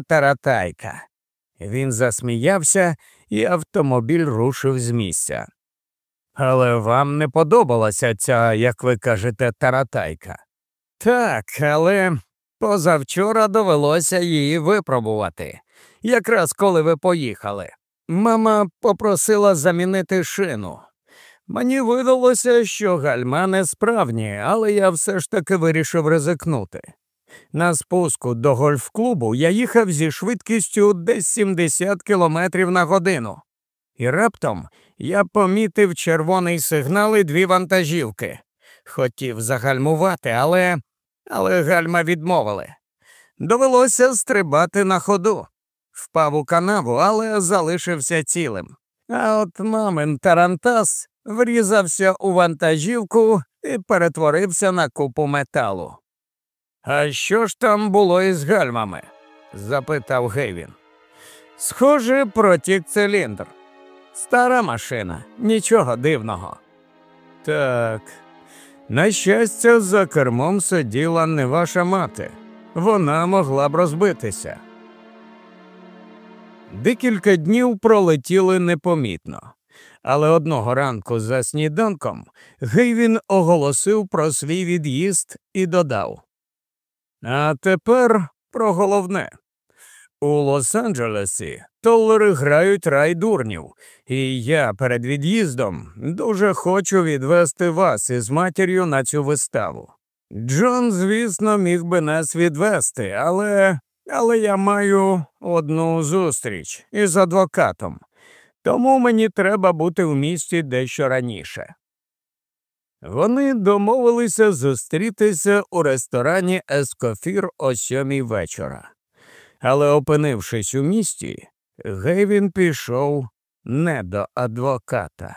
таратайка. Він засміявся, і автомобіль рушив з місця. Але вам не подобалася ця, як ви кажете, таратайка? Так, але позавчора довелося її випробувати, якраз коли ви поїхали. Мама попросила замінити шину. Мені видалося, що гальма несправні, але я все ж таки вирішив ризикнути. На спуску до гольф-клубу я їхав зі швидкістю десь 70 км на годину, і раптом я помітив червоний сигнал і дві вантажівки. Хотів загальмувати, але але гальма відмовили. Довелося стрибати на ходу. Впав у канаву, але залишився цілим. А от мамин Тарантас врізався у вантажівку і перетворився на купу металу. А що ж там було із гальмами? запитав Гейвін. Схоже, протік циліндр. Стара машина, нічого дивного. Так, на щастя, за кермом сиділа не ваша мати. Вона могла б розбитися. Декілька днів пролетіли непомітно, але одного ранку за сніданком Гейвін оголосив про свій від'їзд і додав А тепер про головне. У Лос-Анджелесі толери грають рай дурнів, і я перед від'їздом дуже хочу відвести вас із матір'ю на цю виставу. Джон, звісно, міг би нас відвести, але але я маю одну зустріч із адвокатом, тому мені треба бути в місті дещо раніше. Вони домовилися зустрітися у ресторані Ескофір о сьомій вечора. Але, опинившись у місті, Гейвін пішов не до адвоката.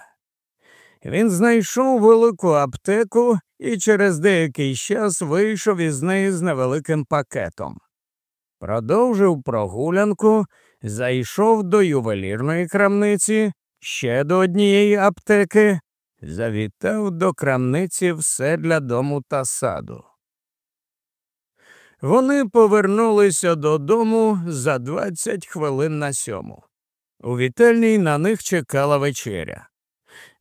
Він знайшов велику аптеку і через деякий час вийшов із неї з невеликим пакетом. Продовжив прогулянку, зайшов до ювелірної крамниці, ще до однієї аптеки, завітав до крамниці все для дому та саду. Вони повернулися додому за 20 хвилин на сьому. У вітальній на них чекала вечеря.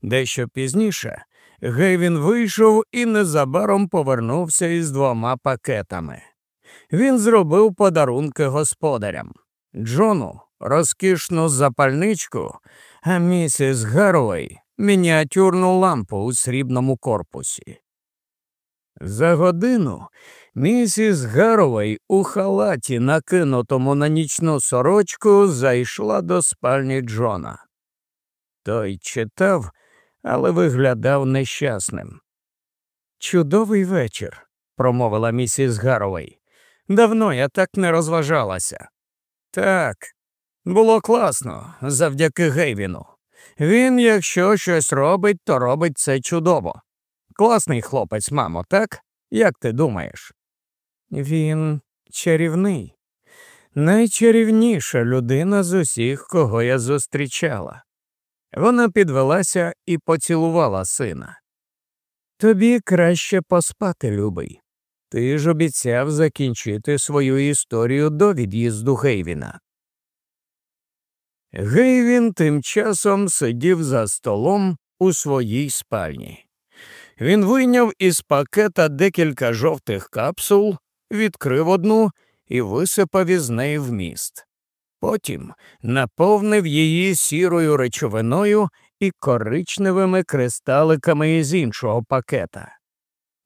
Дещо пізніше Гейвін вийшов і незабаром повернувся із двома пакетами. Він зробив подарунки господарям Джону розкішну запальничку, а місіс Гарвей мініатюрну лампу у срібному корпусі. За годину місіс Гаровей у халаті, накинутому на нічну сорочку, зайшла до спальні Джона. Той читав, але виглядав нещасним. Чудовий вечір, промовила місіс Гаровей. Давно я так не розважалася. Так, було класно завдяки Гейвіну. Він, якщо щось робить, то робить це чудово. Класний хлопець, мамо, так? Як ти думаєш? Він чарівний, найчарівніша людина з усіх, кого я зустрічала. Вона підвелася і поцілувала сина. Тобі краще поспати, любий. Ти ж обіцяв закінчити свою історію до від'їзду Гейвіна. Гейвін тим часом сидів за столом у своїй спальні. Він вийняв із пакета декілька жовтих капсул, відкрив одну і висипав із неї в міст. Потім наповнив її сірою речовиною і коричневими кристаликами із іншого пакета,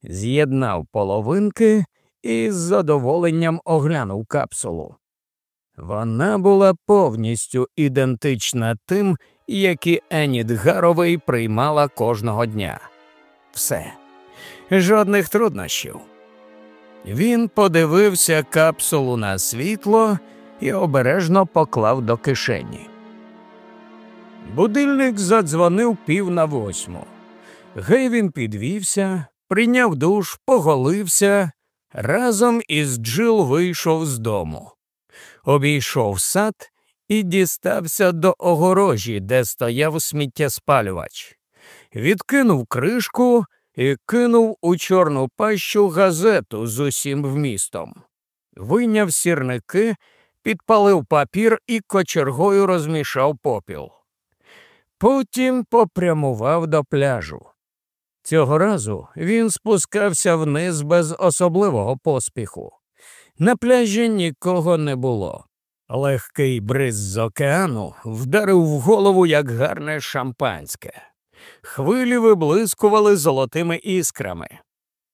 з'єднав половинки і з задоволенням оглянув капсулу. Вона була повністю ідентична тим, які Еніт Гаровий приймала кожного дня. Все, жодних труднощів. Він подивився капсулу на світло і обережно поклав до кишені. Будильник задзвонив пів на восьму. Гейвін підвівся, прийняв душ, поголився, разом із Джил вийшов з дому, обійшов сад і дістався до огорожі, де стояв сміттєспалювач. Відкинув кришку і кинув у чорну пащу газету з усім вмістом, вийняв сірники підпалив папір і кочергою розмішав попіл. Потім попрямував до пляжу. Цього разу він спускався вниз без особливого поспіху. На пляжі нікого не було. Легкий бриз з океану вдарив в голову, як гарне шампанське. Хвилі виблискували золотими іскрами.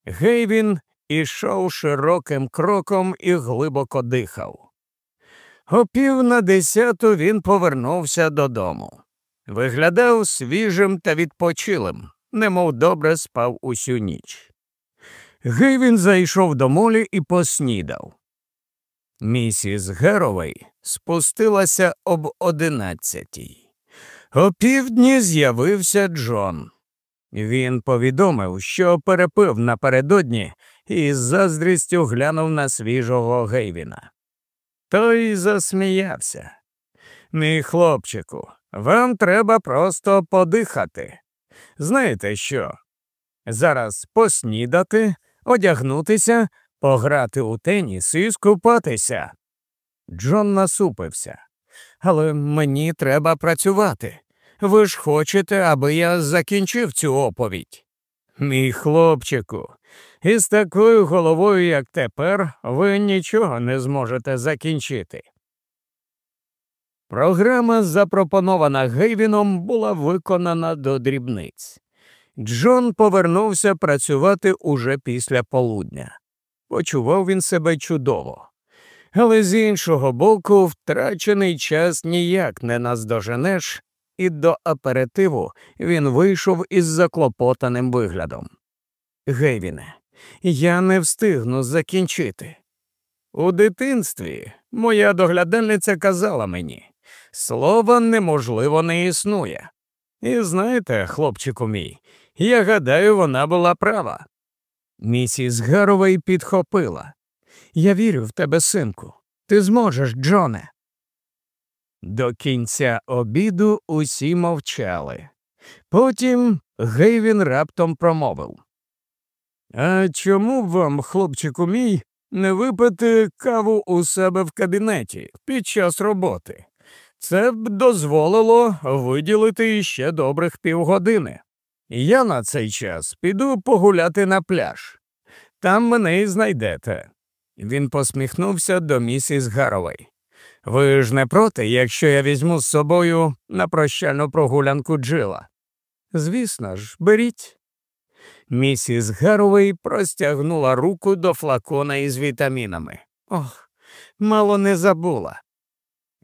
Гейвін ішов широким кроком і глибоко дихав. О пів на десяту він повернувся додому. Виглядав свіжим та відпочилим, немов добре спав усю ніч. Гейвін зайшов до молі і поснідав. Місіс Геровей спустилася об одинадцятій. О півдні з'явився Джон. Він повідомив, що перепив напередодні і з заздрістю глянув на свіжого Гейвіна. Той засміявся. Мій хлопчику, вам треба просто подихати. Знаєте що? Зараз поснідати, одягнутися, пограти у теніс і скупатися. Джон насупився. Але мені треба працювати. Ви ж хочете, аби я закінчив цю оповідь. Мій хлопчику, із такою головою, як тепер, ви нічого не зможете закінчити. Програма, запропонована Гейвіном, була виконана до дрібниць. Джон повернувся працювати уже після полудня. Почував він себе чудово. Але з іншого боку, втрачений час ніяк не наздоженеш, і до аперитиву він вийшов із заклопотаним виглядом. Гейвіне, я не встигну закінчити. У дитинстві моя доглядальниця казала мені слова неможливо не існує. І знаєте, хлопчику мій, я гадаю, вона була права. Місіс Гаровей підхопила. Я вірю в тебе, синку. Ти зможеш, Джоне. До кінця обіду усі мовчали. Потім Гейвін раптом промовив. А чому б вам, хлопчику мій, не випити каву у себе в кабінеті під час роботи? Це б дозволило виділити іще добрих півгодини. Я на цей час піду погуляти на пляж. Там мене і знайдете. Він посміхнувся до місіс Гаровей. Ви ж не проти, якщо я візьму з собою на прощальну прогулянку Джила? Звісно ж, беріть. Місіс Гаровей простягнула руку до флакона із вітамінами. Ох, мало не забула.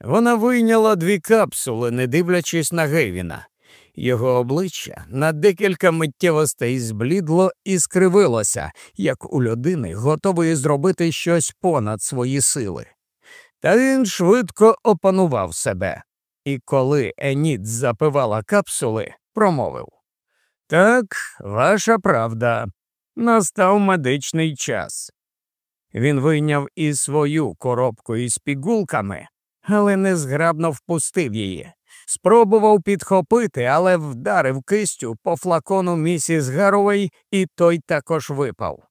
Вона вийняла дві капсули, не дивлячись на Гейвіна. Його обличчя на декілька миттєвостей зблідло і скривилося, як у людини, готової зробити щось понад свої сили. Та він швидко опанував себе, і коли Еніт запивала капсули, промовив Так, ваша правда, настав медичний час. Він вийняв і свою коробку із пігулками, але незграбно впустив її. Спробував підхопити, але вдарив кистю по флакону місіс Гаровей, і той також випав.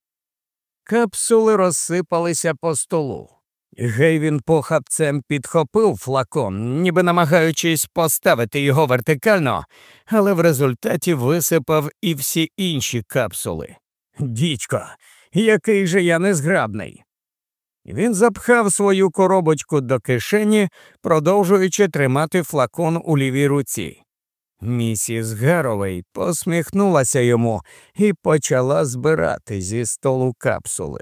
Капсули розсипалися по столу. Гейвін похапцем підхопив флакон, ніби намагаючись поставити його вертикально, але в результаті висипав і всі інші капсули. Дідько, який же я незграбний. Він запхав свою коробочку до кишені, продовжуючи тримати флакон у лівій руці. Місіс Гаровей посміхнулася йому і почала збирати зі столу капсули.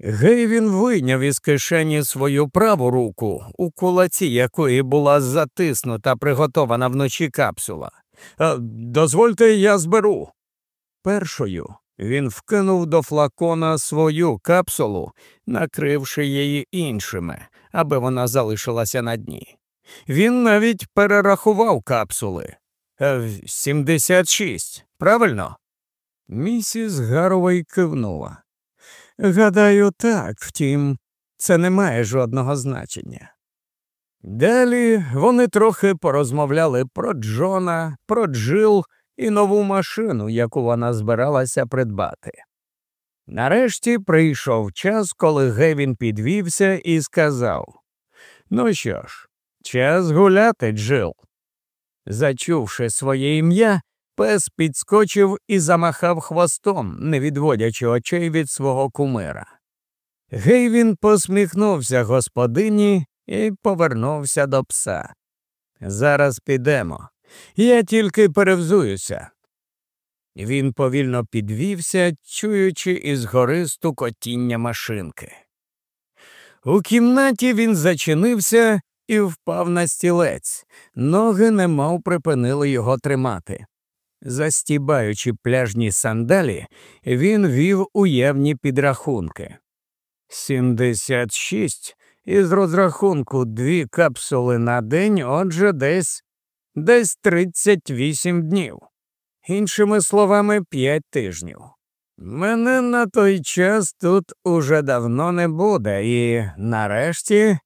Гейвін вийняв із кишені свою праву руку, у кулаці якої була затиснута приготована вночі капсула. Дозвольте, я зберу. Першою він вкинув до флакона свою капсулу, накривши її іншими, аби вона залишилася на дні. Він навіть перерахував капсули. Е, сімдесят шість, правильно? Місіс Гаровей кивнула. Гадаю, так, втім, це не має жодного значення. Далі вони трохи порозмовляли про Джона, про Джил і нову машину, яку вона збиралася придбати. Нарешті прийшов час, коли Гевін підвівся і сказав Ну що ж, час гуляти, Джил. Зачувши своє ім'я, пес підскочив і замахав хвостом, не відводячи очей від свого кумира. Гейвін посміхнувся господині і повернувся до пса. Зараз підемо. Я тільки перевзуюся. Він повільно підвівся, чуючи із гори стукотіння машинки. У кімнаті він зачинився і впав на стілець, ноги немов припинили його тримати. Застібаючи пляжні сандалі, він вів уявні підрахунки. Сімдесят шість із розрахунку дві капсули на день, отже, десь десь 38 днів. Іншими словами, п'ять тижнів. Мене на той час тут уже давно не буде, і нарешті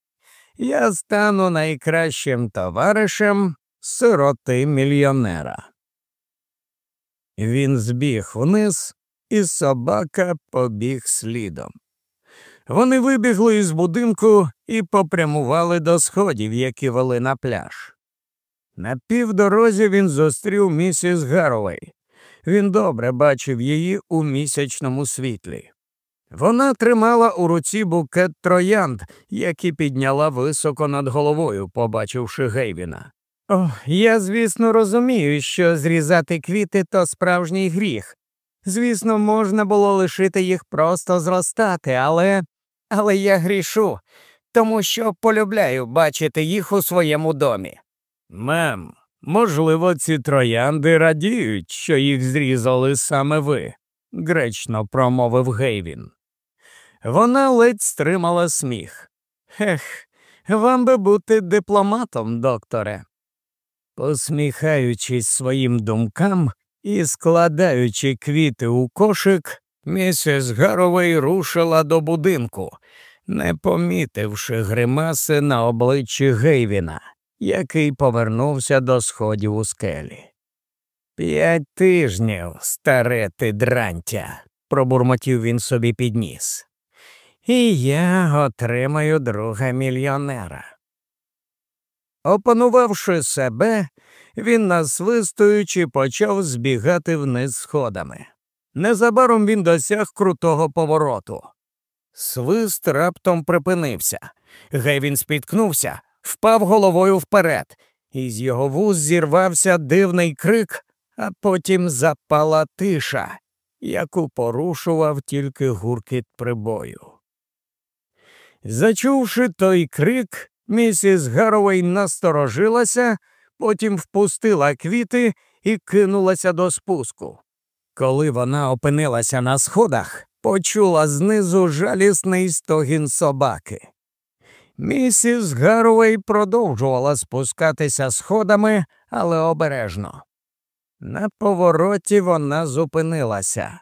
я стану найкращим товаришем сироти мільйонера. Він збіг вниз, і собака побіг слідом. Вони вибігли із будинку і попрямували до сходів, які вели на пляж. На півдорозі він зустрів місіс Гаровей. Він добре бачив її у місячному світлі. Вона тримала у руці букет троянд, який підняла високо над головою, побачивши Гейвіна. О, я, звісно, розумію, що зрізати квіти то справжній гріх. Звісно, можна було лишити їх просто зростати, але але я грішу, тому що полюбляю бачити їх у своєму домі. Мем, можливо, ці троянди радіють, що їх зрізали саме ви, гречно промовив Гейвін. Вона ледь стримала сміх. Ех, вам би бути дипломатом, докторе. Посміхаючись своїм думкам і складаючи квіти у кошик, місіс Гаровей рушила до будинку, не помітивши гримаси на обличчі Гейвіна, який повернувся до сходів у скелі. П'ять тижнів, старе ти дрантя, пробурмотів він собі підніс. І я отримаю друга мільйонера. Опанувавши себе, він, насвистуючи, почав збігати вниз сходами. Незабаром він досяг крутого повороту. Свист раптом припинився. Гейвін спіткнувся, впав головою вперед, і з його вуз зірвався дивний крик, а потім запала тиша, яку порушував тільки гуркіт прибою. Зачувши той крик, місіс Гаровей насторожилася, потім впустила квіти і кинулася до спуску. Коли вона опинилася на сходах, почула знизу жалісний стогін собаки. Місіс Гарвей продовжувала спускатися сходами, але обережно. На повороті вона зупинилася,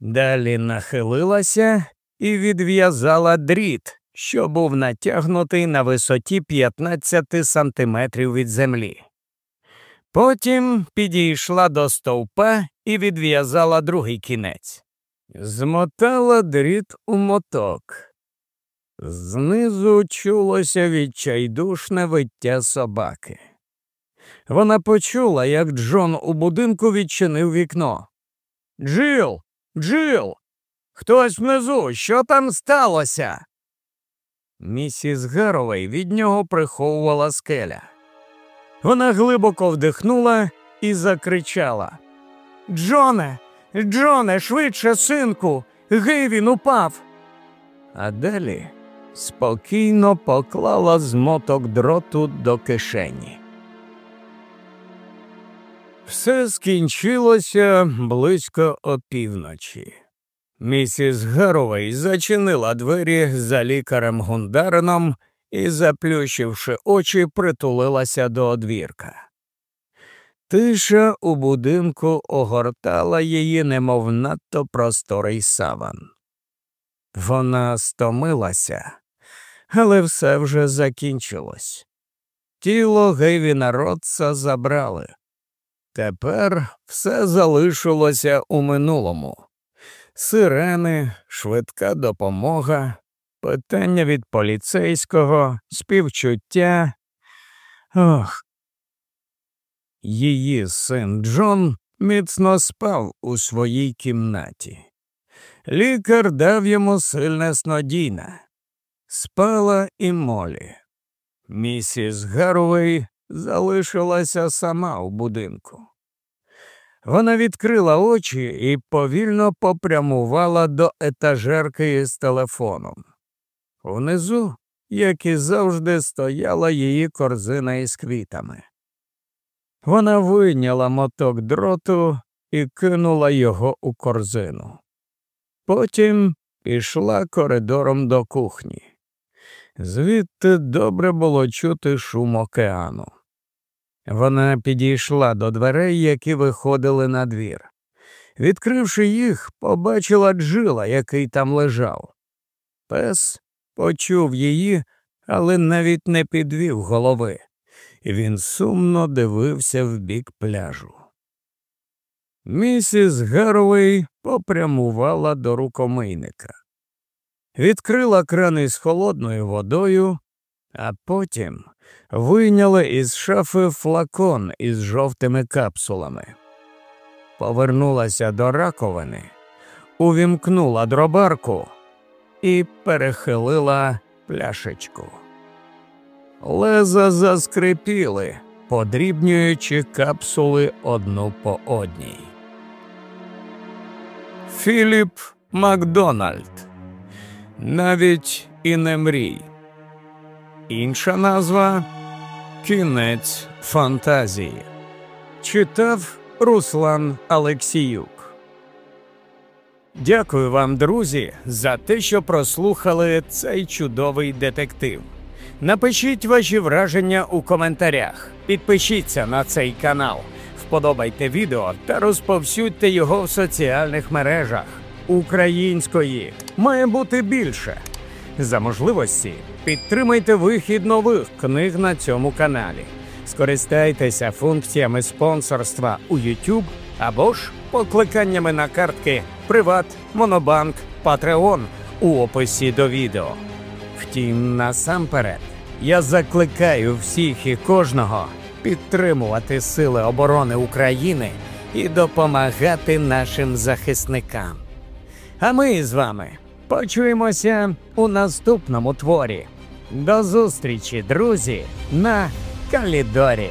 далі нахилилася і відв'язала дріт, що був натягнутий на висоті 15 сантиметрів від землі. Потім підійшла до стовпа і відв'язала другий кінець. Змотала дріт у моток. Знизу чулося відчайдушне виття собаки. Вона почула, як Джон у будинку відчинив вікно. Джил, Джил, хтось внизу, що там сталося? Місіс Гаровей від нього приховувала скеля. Вона глибоко вдихнула і закричала Джоне, Джоне, швидше, синку, Гейвін упав. А далі спокійно поклала змоток дроту до кишені. Все скінчилося близько опівночі. Місіс Гаровей зачинила двері за лікарем Гундарином і, заплющивши очі, притулилася до одвірка. Тиша у будинку огортала її, немов надто просторий саван. Вона стомилася, але все вже закінчилось. Тіло Гейвіна Ротса забрали. Тепер все залишилося у минулому сирени, швидка допомога, питання від поліцейського, співчуття. Ох. Її син Джон міцно спав у своїй кімнаті. Лікар дав йому сильне снодійне. Спала і Молі. Місіс Гарвей залишилася сама у будинку. Вона відкрила очі і повільно попрямувала до етажерки із телефоном. Внизу, як і завжди, стояла її корзина із квітами. Вона вийняла моток дроту і кинула його у корзину. Потім пішла коридором до кухні. Звідти добре було чути шум океану. Вона підійшла до дверей, які виходили на двір. Відкривши їх, побачила джила, який там лежав. Пес почув її, але навіть не підвів голови, і він сумно дивився в бік пляжу. Місіс Гарвей попрямувала до рукомийника. Відкрила крани з холодною водою, а потім вийняла із шафи флакон із жовтими капсулами. Повернулася до раковини, увімкнула дробарку і перехилила пляшечку. Леза заскрипіли, подрібнюючи капсули одну по одній. Філіп Макдональд. Навіть і не мрій. Інша назва Кінець фантазії. Читав Руслан Алексіюк. Дякую вам, друзі, за те, що прослухали цей чудовий детектив. Напишіть ваші враження у коментарях. Підпишіться на цей канал, вподобайте відео та розповсюдьте його в соціальних мережах. Української має бути більше. За можливості підтримайте вихід нових книг на цьому каналі. Скористайтеся функціями спонсорства у YouTube або ж покликаннями на картки Приват, Монобанк, Patreon у описі до відео. Втім, насамперед, я закликаю всіх і кожного підтримувати Сили оборони України і допомагати нашим захисникам. А ми з вами почуємося у наступному творі. До зустрічі, друзі, на Калідорі.